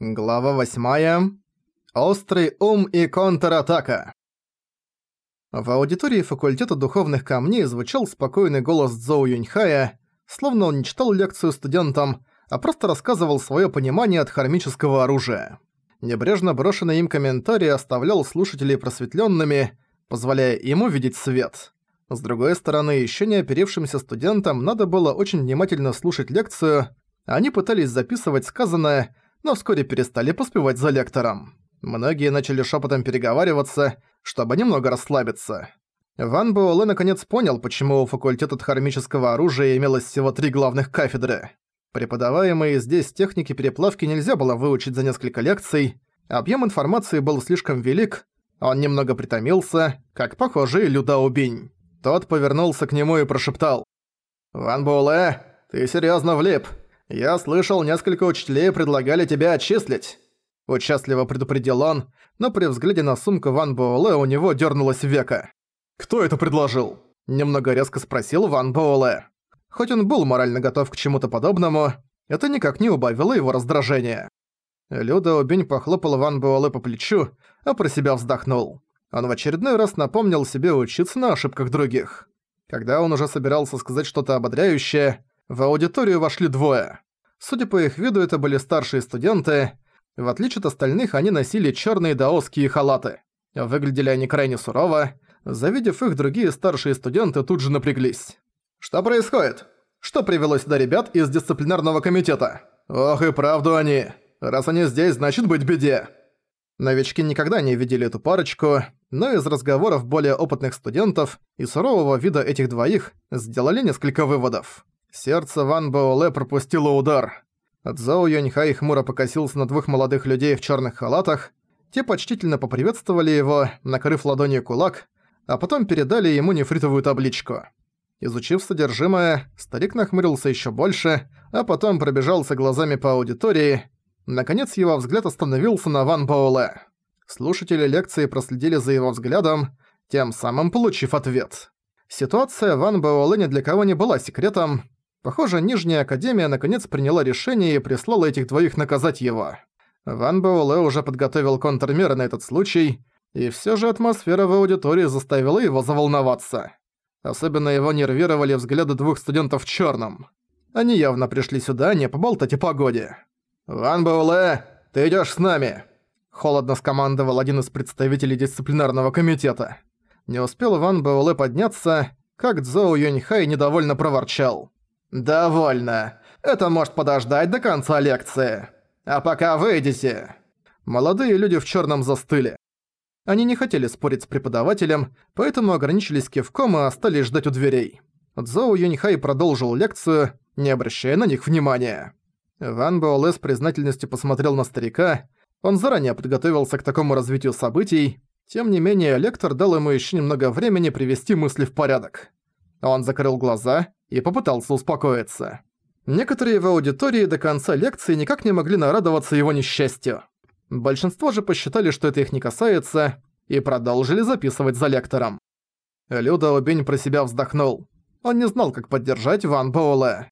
Глава 8. Острый ум и контратака. В аудитории факультета духовных камней звучал спокойный голос Цзоу Юньхая, словно он не читал лекцию студентам, а просто рассказывал своё понимание от хармического оружия. Небрежно брошенный им комментарий оставлял слушателей просветлёнными, позволяя ему видеть свет. С другой стороны, ещё не оперевшимся студентам надо было очень внимательно слушать лекцию, они пытались записывать сказанное, но вскоре перестали поспевать за лектором. Многие начали шепотом переговариваться, чтобы немного расслабиться. Ван Буэлэ наконец понял, почему у факультета хармического оружия имелось всего три главных кафедры. Преподаваемые здесь техники переплавки нельзя было выучить за несколько лекций, объем информации был слишком велик, он немного притомился, как похоже и Людао Тот повернулся к нему и прошептал. «Ван Буэлэ, ты серьезно влип? «Я слышал, несколько учителей предлагали тебя отчислить», – участливо предупредил он, но при взгляде на сумку Ван Боуле у него дернулось века. «Кто это предложил?» – немного резко спросил Ван Боуле. Хоть он был морально готов к чему-то подобному, это никак не убавило его раздражения. Люда Убинь похлопал Ван Буэлэ по плечу, а про себя вздохнул. Он в очередной раз напомнил себе учиться на ошибках других. Когда он уже собирался сказать что-то ободряющее, в аудиторию вошли двое. Судя по их виду, это были старшие студенты. В отличие от остальных, они носили черные даосские халаты. Выглядели они крайне сурово. Завидев их, другие старшие студенты тут же напряглись. «Что происходит? Что привело сюда ребят из дисциплинарного комитета? Ох и правду они! Раз они здесь, значит быть беде!» Новички никогда не видели эту парочку, но из разговоров более опытных студентов и сурового вида этих двоих сделали несколько выводов. Сердце Ван Боуле пропустило удар. Цзоу Юньхай хмуро покосился на двух молодых людей в черных халатах. Те почтительно поприветствовали его, накрыв ладонью кулак, а потом передали ему нефритовую табличку. Изучив содержимое, старик нахмурился еще больше, а потом пробежался глазами по аудитории. Наконец его взгляд остановился на Ван Боуле. Слушатели лекции проследили за его взглядом, тем самым получив ответ. Ситуация Ван Боуле ни для кого не была секретом, Похоже, Нижняя Академия наконец приняла решение и прислала этих двоих наказать его. Ван Боуле уже подготовил контрмеры на этот случай, и все же атмосфера в аудитории заставила его заволноваться. Особенно его нервировали взгляды двух студентов в черном. Они явно пришли сюда не поболтать о погоде. «Ван Боуле, ты идешь с нами!» Холодно скомандовал один из представителей дисциплинарного комитета. Не успел Ван Боуле подняться, как Цзоу Юньхай недовольно проворчал. «Довольно. Это может подождать до конца лекции. А пока выйдите». Молодые люди в черном застыли. Они не хотели спорить с преподавателем, поэтому ограничились кивком и остались ждать у дверей. Цзоу Юньхай продолжил лекцию, не обращая на них внимания. Ван Буэлэ с признательностью посмотрел на старика. Он заранее подготовился к такому развитию событий. Тем не менее, лектор дал ему еще немного времени привести мысли в порядок. Он закрыл глаза и попытался успокоиться. Некоторые в аудитории до конца лекции никак не могли нарадоваться его несчастью. Большинство же посчитали, что это их не касается, и продолжили записывать за лектором. Люда Убень про себя вздохнул. Он не знал, как поддержать Ван Боула.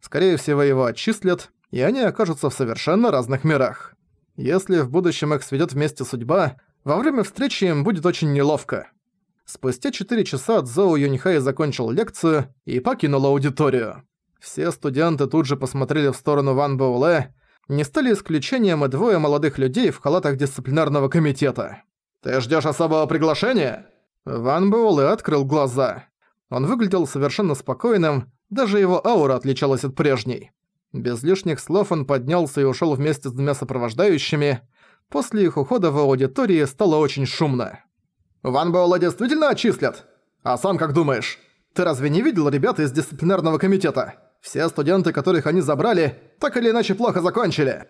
Скорее всего, его отчислят, и они окажутся в совершенно разных мирах. Если в будущем их сведет вместе судьба, во время встречи им будет очень неловко. Спустя 4 часа Цзоу Юньхай закончил лекцию и покинул аудиторию. Все студенты тут же посмотрели в сторону Ван Боуле, не стали исключением и двое молодых людей в халатах дисциплинарного комитета. «Ты ждёшь особого приглашения?» Ван Боуле открыл глаза. Он выглядел совершенно спокойным, даже его аура отличалась от прежней. Без лишних слов он поднялся и ушёл вместе с двумя сопровождающими. После их ухода в аудитории стало очень шумно. Ван Буэлла действительно отчислят? А сам как думаешь? Ты разве не видел ребят из дисциплинарного комитета? Все студенты, которых они забрали, так или иначе плохо закончили.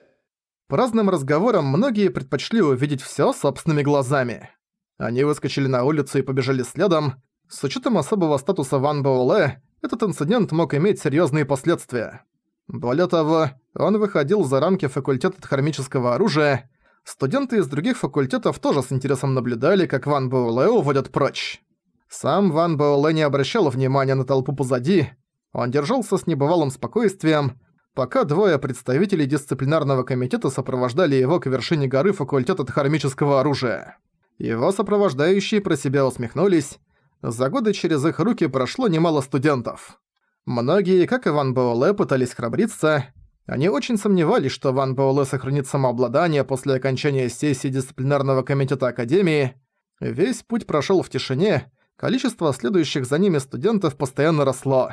По разным разговорам многие предпочли увидеть всё собственными глазами. Они выскочили на улицу и побежали следом. С учётом особого статуса Ван Буэлэ, этот инцидент мог иметь серьёзные последствия. Более того, он выходил за рамки факультета хромического оружия, студенты из других факультетов тоже с интересом наблюдали, как Ван Боулэ уводят прочь. Сам Ван Боулэ не обращал внимания на толпу позади, он держался с небывалым спокойствием, пока двое представителей дисциплинарного комитета сопровождали его к вершине горы факультета дхармического оружия. Его сопровождающие про себя усмехнулись. За годы через их руки прошло немало студентов. Многие, как и Ван Боуле, пытались храбриться, они очень сомневались, что Ван Пауле сохранит самообладание после окончания сессии дисциплинарного комитета Академии. Весь путь прошел в тишине, количество следующих за ними студентов постоянно росло.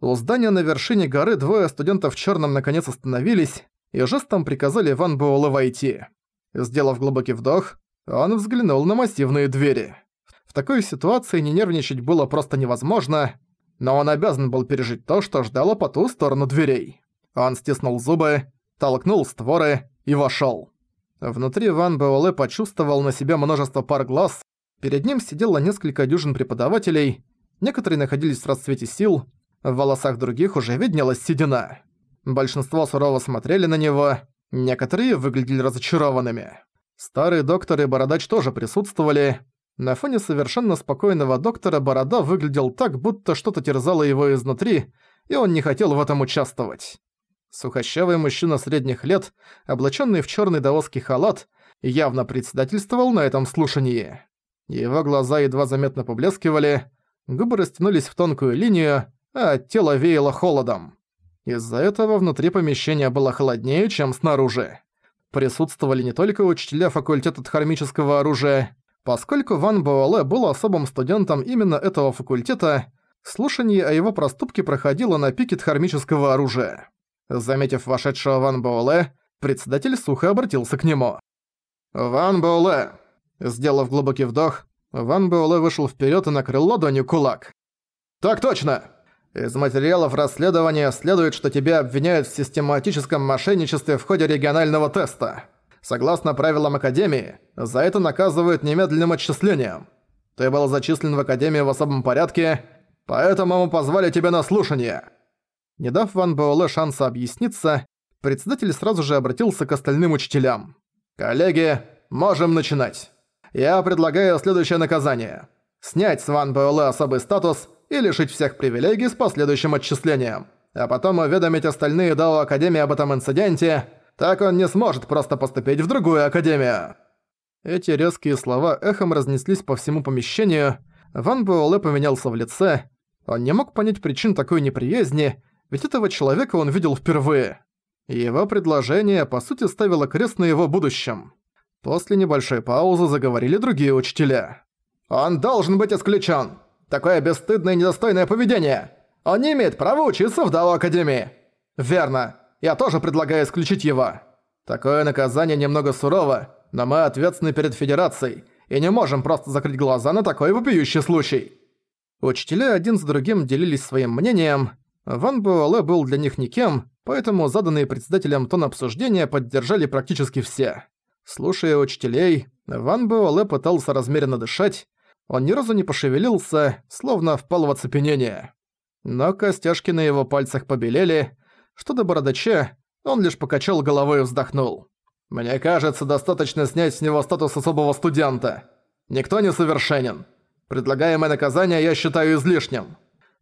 У здания на вершине горы двое студентов в черном наконец остановились и жестом приказали Ван Буэлэ войти. Сделав глубокий вдох, он взглянул на массивные двери. В такой ситуации не нервничать было просто невозможно, но он обязан был пережить то, что ждало по ту сторону дверей. Он стиснул зубы, толкнул створы и вошел. Внутри Ван Буэлэ почувствовал на себя множество пар глаз. Перед ним сидело несколько дюжин преподавателей. Некоторые находились в расцвете сил, в волосах других уже виднелась седина. Большинство сурово смотрели на него, некоторые выглядели разочарованными. Старые докторы и Бородач тоже присутствовали. На фоне совершенно спокойного доктора Борода выглядел так, будто что-то терзало его изнутри, и он не хотел в этом участвовать. Сухощавый мужчина средних лет, облаченный в черный даосский халат, явно председательствовал на этом слушании. Его глаза едва заметно поблескивали, губы растянулись в тонкую линию, а тело веяло холодом. Из-за этого внутри помещения было холоднее, чем снаружи. Присутствовали не только учителя факультета дхармического оружия. Поскольку Ван Буэлэ был особым студентом именно этого факультета, слушание о его проступке проходило на пике дхармического оружия. Заметив вошедшего Ван Боле, председатель сухо обратился к нему. «Ван Боле, Сделав глубокий вдох, Ван Боле вышел вперед и накрыл ладонью кулак. «Так точно! Из материалов расследования следует, что тебя обвиняют в систематическом мошенничестве в ходе регионального теста. Согласно правилам Академии, за это наказывают немедленным отчислением. Ты был зачислен в Академию в особом порядке, поэтому мы позвали тебя на слушание». Не дав Ван Буэлэ шанса объясниться, председатель сразу же обратился к остальным учителям. «Коллеги, можем начинать. Я предлагаю следующее наказание. Снять с Ван Буэлэ особый статус и лишить всех привилегий с последующим отчислением. А потом уведомить остальные Дао Академии об этом инциденте. Так он не сможет просто поступить в другую Академию». Эти резкие слова эхом разнеслись по всему помещению. Ван Буэлэ поменялся в лице. Он не мог понять причин такой неприязни, ведь этого человека он видел впервые. Его предложение, по сути, ставило крест на его будущем. После небольшой паузы заговорили другие учителя. «Он должен быть исключен! Такое бесстыдное и недостойное поведение! Он не имеет права учиться в Дао Академии!» «Верно! Я тоже предлагаю исключить его!» «Такое наказание немного сурово, но мы ответственны перед Федерацией и не можем просто закрыть глаза на такой вопиющий случай!» Учителя один за другим делились своим мнением, Ван Буале был для них никем, поэтому заданные председателем тон обсуждения поддержали практически все. Слушая учителей, Ван Буале пытался размеренно дышать, он ни разу не пошевелился, словно впал в оцепенение. Но костяшки на его пальцах побелели, что до бородача, он лишь покачал головой и вздохнул. «Мне кажется, достаточно снять с него статус особого студента. Никто не совершенен. Предлагаемое наказание я считаю излишним».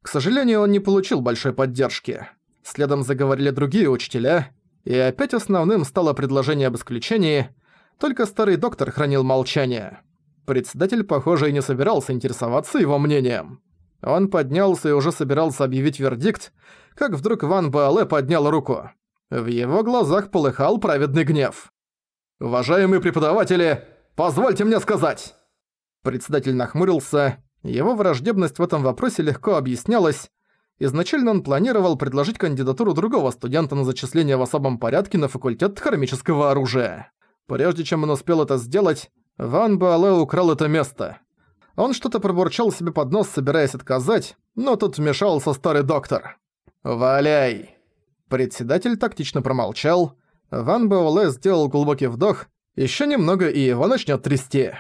К сожалению, он не получил большой поддержки. Следом заговорили другие учителя, и опять основным стало предложение об исключении, только старый доктор хранил молчание. Председатель, похоже, и не собирался интересоваться его мнением. Он поднялся и уже собирался объявить вердикт, как вдруг Ван Буэлэ поднял руку. В его глазах полыхал праведный гнев. «Уважаемые преподаватели, позвольте мне сказать!» Председатель нахмурился его враждебность в этом вопросе легко объяснялась. Изначально он планировал предложить кандидатуру другого студента на зачисление в особом порядке на факультет хромического оружия. Прежде чем он успел это сделать, Ван Буэлэ украл это место. Он что-то пробурчал себе под нос, собираясь отказать, но тут вмешался старый доктор. «Валяй!» Председатель тактично промолчал. Ван Буэлэ сделал глубокий вдох. Еще немного, и его начнет трясти.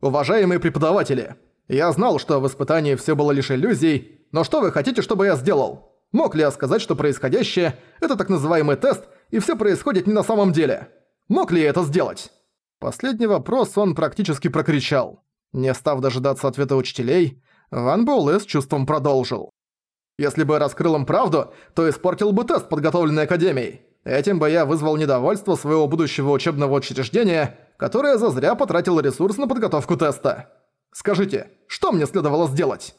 «Уважаемые преподаватели!» Я знал, что в испытании все было лишь иллюзий, но что вы хотите, чтобы я сделал? Мог ли я сказать, что происходящее – это так называемый тест, и все происходит не на самом деле? Мог ли я это сделать? Последний вопрос он практически прокричал. Не став дожидаться ответа учителей, Ван Буэлэ с чувством продолжил. «Если бы я раскрыл им правду, то испортил бы тест, подготовленный Академией. Этим бы я вызвал недовольство своего будущего учебного учреждения, которое зазря потратило ресурс на подготовку теста. Скажите, что мне следовало сделать?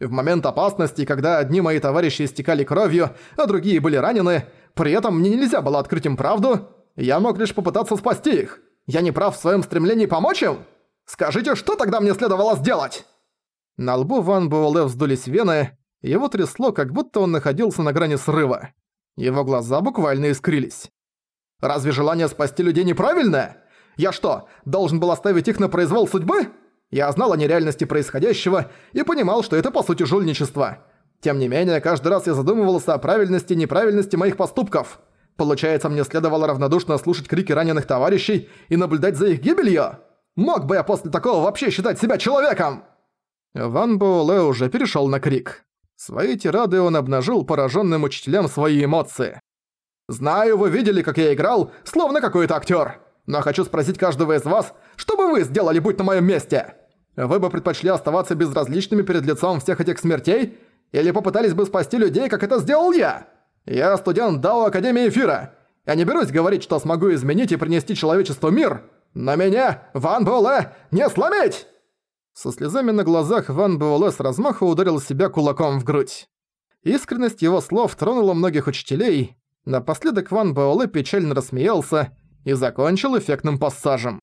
В момент опасности, когда одни мои товарищи истекали кровью, а другие были ранены, при этом мне нельзя было открыть им правду, я мог лишь попытаться спасти их. Я не прав в своем стремлении помочь им? Скажите, что тогда мне следовало сделать?» На лбу Ван Буэлэ вздулись вены, его трясло, как будто он находился на грани срыва. Его глаза буквально искрились. «Разве желание спасти людей неправильное? Я что, должен был оставить их на произвол судьбы?» Я знал о нереальности происходящего и понимал, что это по сути жульничество. Тем не менее, каждый раз я задумывался о правильности и неправильности моих поступков. Получается, мне следовало равнодушно слушать крики раненых товарищей и наблюдать за их гибелью? Мог бы я после такого вообще считать себя человеком? Ван Буэлэ уже перешел на крик. Свои тирады он обнажил пораженным учителям свои эмоции. «Знаю, вы видели, как я играл, словно какой-то актер. Но хочу спросить каждого из вас, что бы вы сделали, будь на моем месте? Вы бы предпочли оставаться безразличными перед лицом всех этих смертей? Или попытались бы спасти людей, как это сделал я? Я студент Дао Академии Эфира. Я не берусь говорить, что смогу изменить и принести человечеству мир. Но меня, Ван Буэлэ, не сломить!» Со слезами на глазах Ван Буэлэ с размаха ударил себя кулаком в грудь. Искренность его слов тронула многих учителей. Напоследок Ван Буэлэ печально рассмеялся и закончил эффектным пассажем.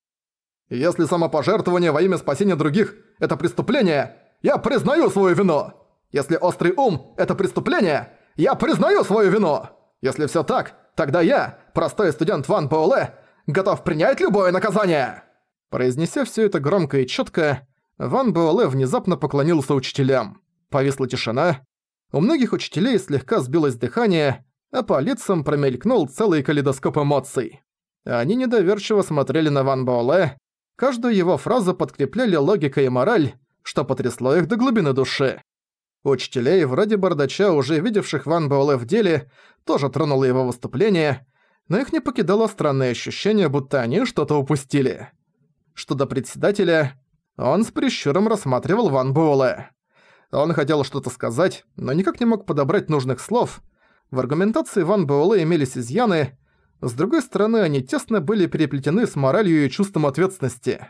Если самопожертвование во имя спасения других – это преступление, я признаю свою вину! Если острый ум – это преступление, я признаю свою вину! Если все так, тогда я, простой студент Ван Пауле, готов принять любое наказание!» Произнеся все это громко и четко, Ван Буэлэ внезапно поклонился учителям. Повисла тишина. У многих учителей слегка сбилось дыхание, а по лицам промелькнул целый калейдоскоп эмоций. Они недоверчиво смотрели на Ван Буэлэ, Каждую его фразу подкрепляли логика и мораль, что потрясло их до глубины души. Учителей, вроде Бардача, уже видевших Ван Буэлэ в деле, тоже тронуло его выступление, но их не покидало странное ощущение, будто они что-то упустили. Что до председателя, он с прищуром рассматривал Ван Буэлэ. Он хотел что-то сказать, но никак не мог подобрать нужных слов. В аргументации Ван Буэлэ имелись изъяны, с другой стороны, они тесно были переплетены с моралью и чувством ответственности.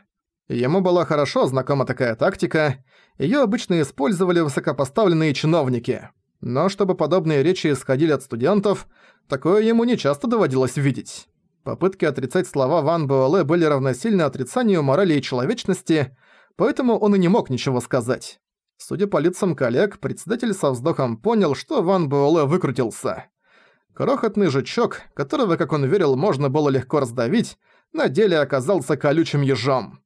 Ему была хорошо знакома такая тактика, её обычно использовали высокопоставленные чиновники. Но чтобы подобные речи исходили от студентов, такое ему не часто доводилось видеть. Попытки отрицать слова Ван Буэлэ были равносильны отрицанию морали и человечности, поэтому он и не мог ничего сказать. Судя по лицам коллег, председатель со вздохом понял, что Ван Буэлэ выкрутился. Крохотный жучок, которого, как он верил, можно было легко раздавить, на деле оказался колючим ежом.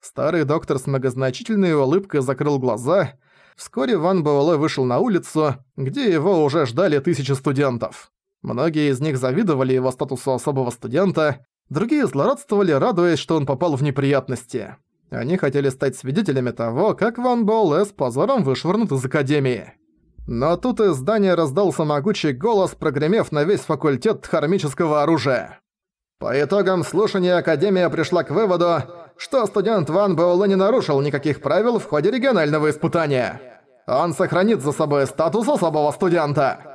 Старый доктор с многозначительной улыбкой закрыл глаза. Вскоре Ван Буэлэ вышел на улицу, где его уже ждали тысячи студентов. Многие из них завидовали его статусу особого студента, другие злорадствовали, радуясь, что он попал в неприятности. Они хотели стать свидетелями того, как Ван Буэлэ с позором вышвырнут из Академии. Но тут из здания раздался могучий голос, прогремев на весь факультет хармического оружия. По итогам слушания Академия пришла к выводу, что студент Ван Боулэ не нарушил никаких правил в ходе регионального испытания. Он сохранит за собой статус особого студента.